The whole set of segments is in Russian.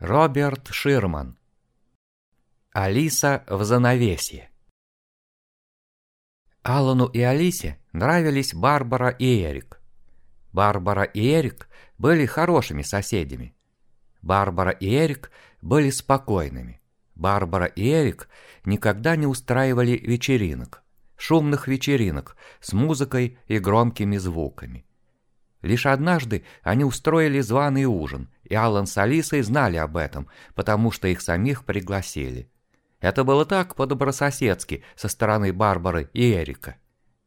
Роберт Ширман Алиса в занавесье Алану и Алисе нравились Барбара и Эрик. Барбара и Эрик были хорошими соседями. Барбара и Эрик были спокойными. Барбара и Эрик никогда не устраивали вечеринок, шумных вечеринок с музыкой и громкими звуками. Лишь однажды они устроили званый ужин, и Алан с Алисой знали об этом, потому что их самих пригласили. Это было так по-добрососедски со стороны Барбары и Эрика.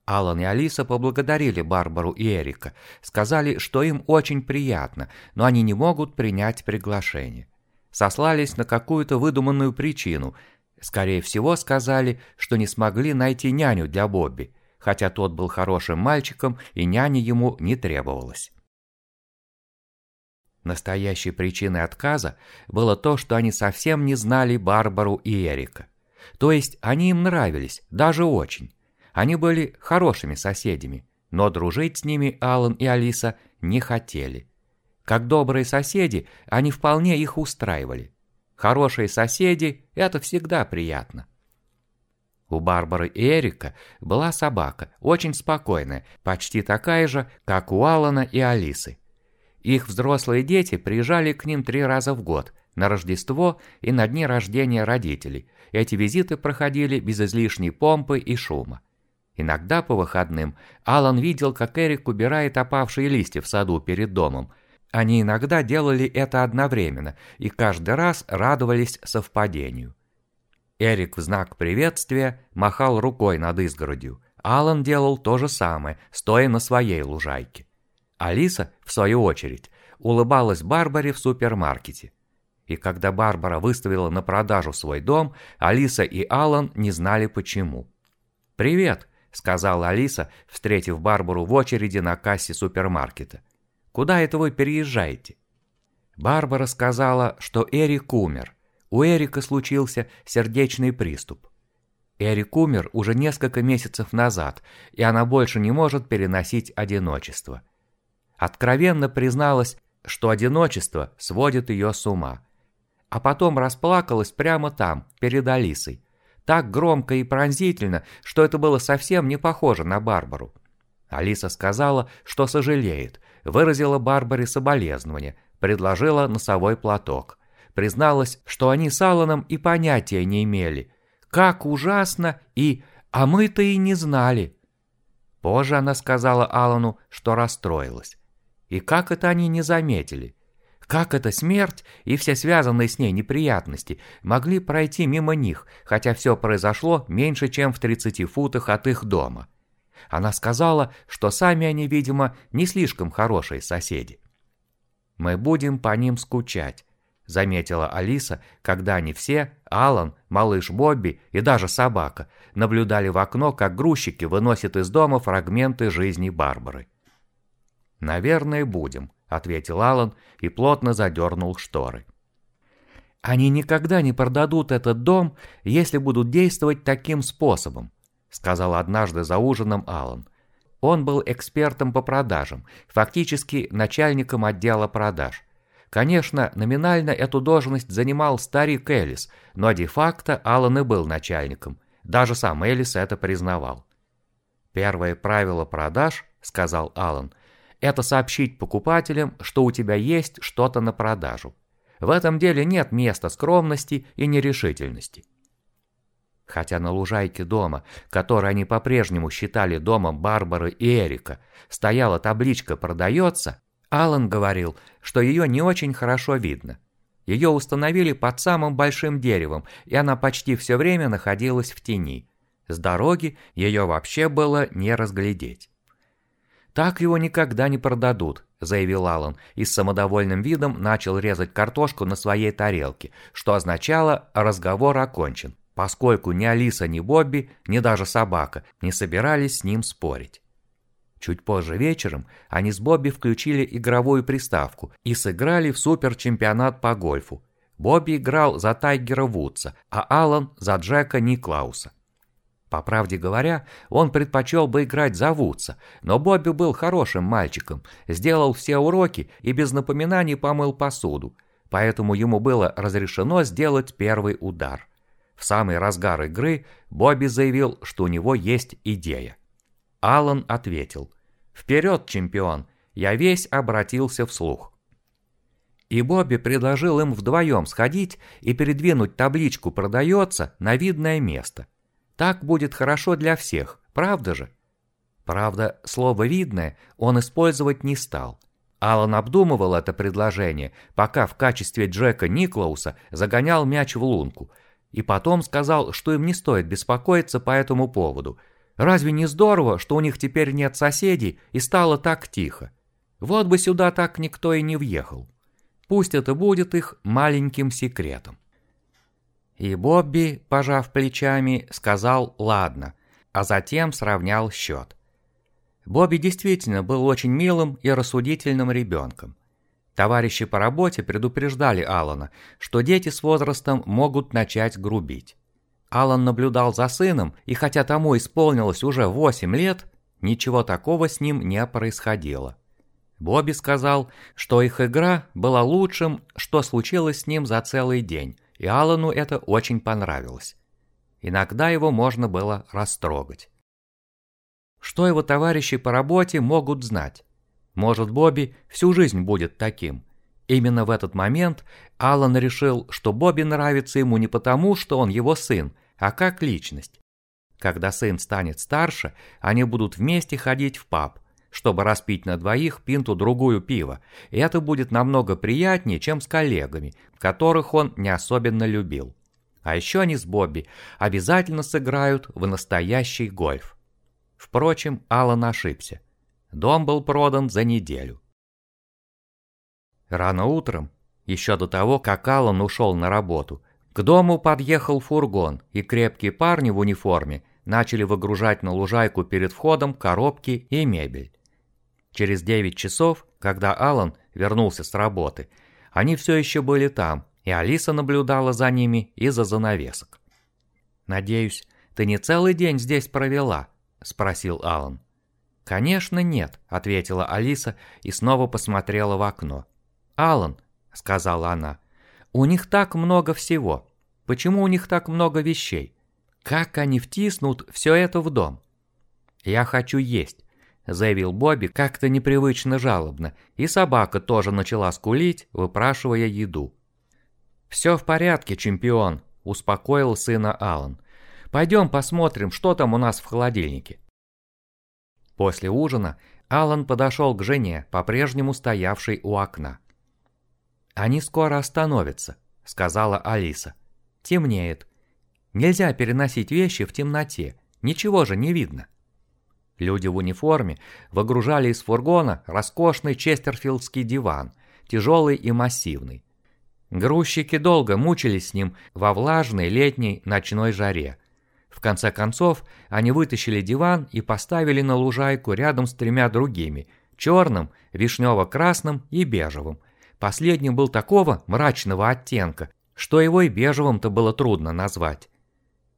Алан и Алиса поблагодарили Барбару и Эрика, сказали, что им очень приятно, но они не могут принять приглашение. Сослались на какую-то выдуманную причину. Скорее всего, сказали, что не смогли найти няню для Бобби, хотя тот был хорошим мальчиком и няни ему не требовалось. Настоящей причиной отказа было то, что они совсем не знали Барбару и Эрика. То есть они им нравились, даже очень. Они были хорошими соседями, но дружить с ними Алан и Алиса не хотели. Как добрые соседи, они вполне их устраивали. Хорошие соседи – это всегда приятно. У Барбары и Эрика была собака, очень спокойная, почти такая же, как у Алана и Алисы. Их взрослые дети приезжали к ним три раза в год, на Рождество и на дни рождения родителей. Эти визиты проходили без излишней помпы и шума. Иногда по выходным Алан видел, как Эрик убирает опавшие листья в саду перед домом. Они иногда делали это одновременно и каждый раз радовались совпадению. Эрик в знак приветствия махал рукой над изгородью. Алан делал то же самое, стоя на своей лужайке. Алиса, в свою очередь, улыбалась Барбаре в супермаркете. И когда Барбара выставила на продажу свой дом, Алиса и Алан не знали почему. «Привет», — сказала Алиса, встретив Барбару в очереди на кассе супермаркета. «Куда это вы переезжаете?» Барбара сказала, что Эрик умер — у Эрика случился сердечный приступ. Эрик умер уже несколько месяцев назад, и она больше не может переносить одиночество. Откровенно призналась, что одиночество сводит ее с ума. А потом расплакалась прямо там, перед Алисой. Так громко и пронзительно, что это было совсем не похоже на Барбару. Алиса сказала, что сожалеет, выразила Барбаре соболезнование, предложила носовой платок – призналась, что они с Алланом и понятия не имели. Как ужасно и... А мы-то и не знали. Позже она сказала Аллану, что расстроилась. И как это они не заметили? Как эта смерть и все связанные с ней неприятности могли пройти мимо них, хотя все произошло меньше, чем в 30 футах от их дома? Она сказала, что сами они, видимо, не слишком хорошие соседи. Мы будем по ним скучать, заметила Алиса, когда они все, Алан, малыш Бобби и даже собака, наблюдали в окно, как грузчики выносят из дома фрагменты жизни Барбары. «Наверное, будем», — ответил Алан и плотно задернул шторы. «Они никогда не продадут этот дом, если будут действовать таким способом», — сказал однажды за ужином Алан. Он был экспертом по продажам, фактически начальником отдела продаж — Конечно, номинально эту должность занимал старик Элис, но де-факто Аллан и был начальником. Даже сам Элис это признавал. «Первое правило продаж, — сказал Аллан, — это сообщить покупателям, что у тебя есть что-то на продажу. В этом деле нет места скромности и нерешительности». Хотя на лужайке дома, который они по-прежнему считали домом Барбары и Эрика, стояла табличка «Продается», Алан говорил, что ее не очень хорошо видно. Ее установили под самым большим деревом, и она почти все время находилась в тени. С дороги ее вообще было не разглядеть. «Так его никогда не продадут», — заявил Алан и с самодовольным видом начал резать картошку на своей тарелке, что означало «разговор окончен», поскольку ни Алиса, ни Бобби, ни даже собака не собирались с ним спорить. Чуть позже вечером они с Бобби включили игровую приставку и сыграли в суперчемпионат по гольфу. Бобби играл за Тайгера Вудса, а Алан за Джека Никлауса. По правде говоря, он предпочел бы играть за Вудса, но Бобби был хорошим мальчиком, сделал все уроки и без напоминаний помыл посуду, поэтому ему было разрешено сделать первый удар. В самый разгар игры Бобби заявил, что у него есть идея. Алан ответил «Вперед, чемпион!» Я весь обратился вслух. И Бобби предложил им вдвоем сходить и передвинуть табличку «Продается» на видное место. Так будет хорошо для всех, правда же? Правда, слово «видное» он использовать не стал. Алан обдумывал это предложение, пока в качестве Джека Никлауса загонял мяч в лунку, и потом сказал, что им не стоит беспокоиться по этому поводу. Разве не здорово, что у них теперь нет соседей и стало так тихо? Вот бы сюда так никто и не въехал. Пусть это будет их маленьким секретом. И Бобби, пожав плечами, сказал «ладно», а затем сравнял счет. Бобби действительно был очень милым и рассудительным ребенком. Товарищи по работе предупреждали Алана, что дети с возрастом могут начать грубить. Алан наблюдал за сыном, и хотя тому исполнилось уже 8 лет, ничего такого с ним не происходило. Бобби сказал, что их игра была лучшим, что случилось с ним за целый день, и Алану это очень понравилось. Иногда его можно было растрогать. Что его товарищи по работе могут знать? Может, Бобби всю жизнь будет таким. Именно в этот момент Алан решил, что Бобби нравится ему не потому, что он его сын, а как личность. Когда сын станет старше, они будут вместе ходить в паб, чтобы распить на двоих пинту-другую пива, и это будет намного приятнее, чем с коллегами, которых он не особенно любил. А еще они с Бобби обязательно сыграют в настоящий гольф. Впрочем, Алан ошибся. Дом был продан за неделю. Рано утром, еще до того, как Алан ушел на работу, к дому подъехал фургон, и крепкие парни в униформе начали выгружать на лужайку перед входом коробки и мебель. Через 9 часов, когда Алан вернулся с работы, они все еще были там, и Алиса наблюдала за ними из-за занавесок. «Надеюсь, ты не целый день здесь провела?» – спросил Алан. «Конечно нет», – ответила Алиса и снова посмотрела в окно. «Алан», – сказала она, – «у них так много всего. Почему у них так много вещей? Как они втиснут все это в дом?» «Я хочу есть. – заявил Бобби как-то непривычно жалобно, и собака тоже начала скулить, выпрашивая еду. «Все в порядке, чемпион», – успокоил сына Алан. «Пойдем посмотрим, что там у нас в холодильнике». После ужина Алан подошел к жене, по-прежнему стоявшей у окна. «Они скоро остановятся», – сказала Алиса. «Темнеет. Нельзя переносить вещи в темноте, ничего же не видно». Люди в униформе выгружали из фургона роскошный честерфилдский диван, тяжелый и массивный. Грузчики долго мучились с ним во влажной летней ночной жаре. В конце концов, они вытащили диван и поставили на лужайку рядом с тремя другими – черным, вишнево-красным и бежевым. Последний был такого мрачного оттенка, что его и бежевым-то было трудно назвать.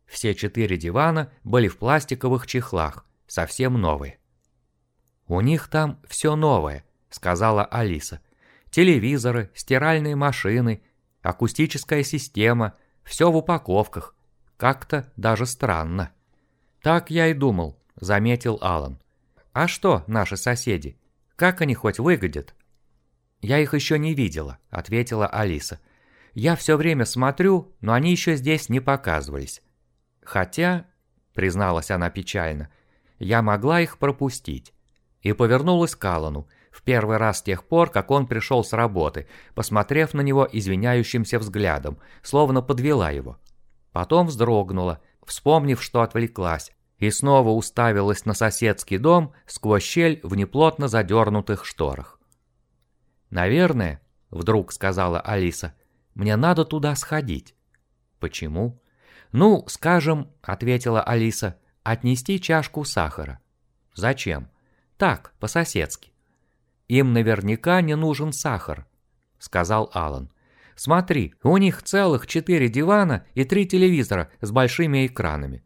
Все четыре дивана были в пластиковых чехлах, совсем новые. «У них там все новое», — сказала Алиса. «Телевизоры, стиральные машины, акустическая система, все в упаковках. Как-то даже странно». «Так я и думал», — заметил Алан. «А что наши соседи? Как они хоть выглядят?» «Я их еще не видела», — ответила Алиса. «Я все время смотрю, но они еще здесь не показывались. Хотя, — призналась она печально, — я могла их пропустить. И повернулась к Аллану, в первый раз с тех пор, как он пришел с работы, посмотрев на него извиняющимся взглядом, словно подвела его. Потом вздрогнула, вспомнив, что отвлеклась, и снова уставилась на соседский дом сквозь щель в неплотно задернутых шторах. «Наверное», — вдруг сказала Алиса, — «мне надо туда сходить». «Почему?» «Ну, скажем», — ответила Алиса, — «отнести чашку сахара». «Зачем?» «Так, по-соседски». «Им наверняка не нужен сахар», — сказал Алан. «Смотри, у них целых четыре дивана и три телевизора с большими экранами».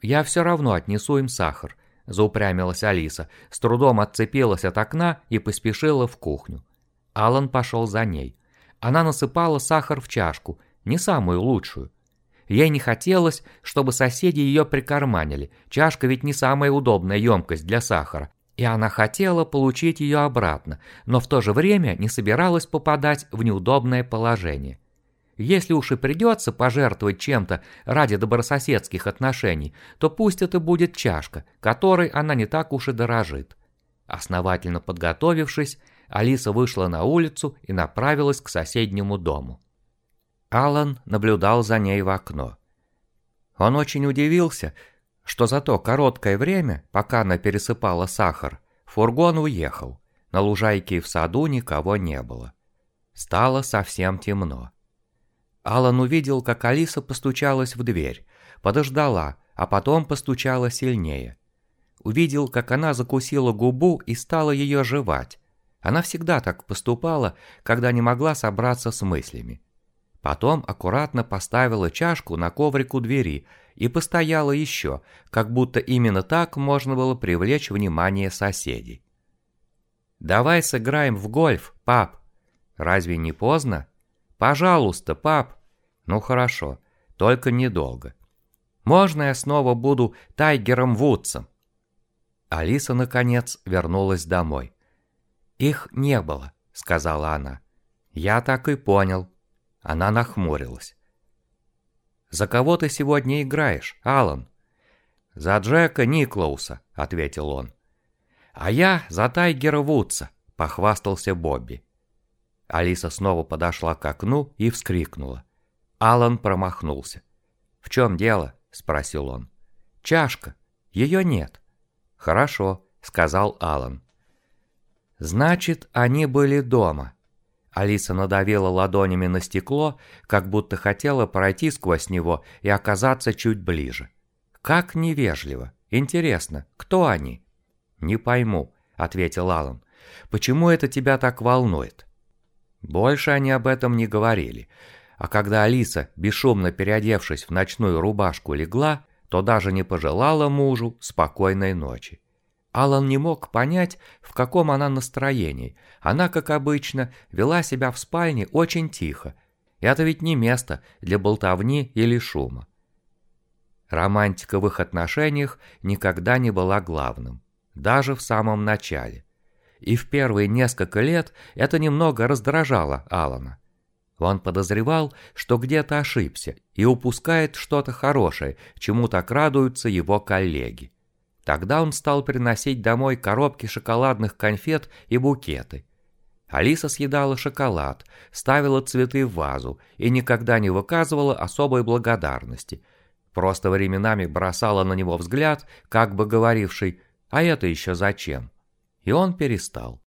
«Я все равно отнесу им сахар», — заупрямилась Алиса, с трудом отцепилась от окна и поспешила в кухню. Алан пошел за ней. Она насыпала сахар в чашку, не самую лучшую. Ей не хотелось, чтобы соседи ее прикарманили, чашка ведь не самая удобная емкость для сахара, и она хотела получить ее обратно, но в то же время не собиралась попадать в неудобное положение. Если уж и придется пожертвовать чем-то ради добрососедских отношений, то пусть это будет чашка, которой она не так уж и дорожит. Основательно подготовившись, Алиса вышла на улицу и направилась к соседнему дому. Алан наблюдал за ней в окно. Он очень удивился, что за то короткое время, пока она пересыпала сахар, фургон уехал. На лужайке и в саду никого не было. Стало совсем темно. Алан увидел, как Алиса постучалась в дверь, подождала, а потом постучала сильнее. Увидел, как она закусила губу и стала ее жевать. Она всегда так поступала, когда не могла собраться с мыслями. Потом аккуратно поставила чашку на коврик у двери и постояла еще, как будто именно так можно было привлечь внимание соседей. «Давай сыграем в гольф, пап. Разве не поздно? Пожалуйста, пап. Ну хорошо, только недолго. Можно я снова буду Тайгером Вудсом?» Алиса, наконец, вернулась домой. «Их не было», — сказала она. «Я так и понял», она нахмурилась. «За кого ты сегодня играешь, Алан?» «За Джека Никлауса», — ответил он. «А я за Тайгера Вудса», — похвастался Бобби. Алиса снова подошла к окну и вскрикнула. Алан промахнулся. «В чем дело?» — спросил он. «Чашка. Ее нет». «Хорошо», — сказал Алан. «Значит, они были дома», Алиса надавила ладонями на стекло, как будто хотела пройти сквозь него и оказаться чуть ближе. «Как невежливо! Интересно, кто они?» «Не пойму», — ответил Алан. «Почему это тебя так волнует?» Больше они об этом не говорили, а когда Алиса, бесшумно переодевшись в ночную рубашку, легла, то даже не пожелала мужу спокойной ночи. Алан не мог понять, в каком она настроении. Она, как обычно, вела себя в спальне очень тихо. Это ведь не место для болтовни или шума. Романтика в их отношениях никогда не была главным, даже в самом начале. И в первые несколько лет это немного раздражало Алана. Он подозревал, что где-то ошибся и упускает что-то хорошее, чему так радуются его коллеги. Тогда он стал приносить домой коробки шоколадных конфет и букеты. Алиса съедала шоколад, ставила цветы в вазу и никогда не выказывала особой благодарности. Просто временами бросала на него взгляд, как бы говоривший «А это еще зачем?» И он перестал.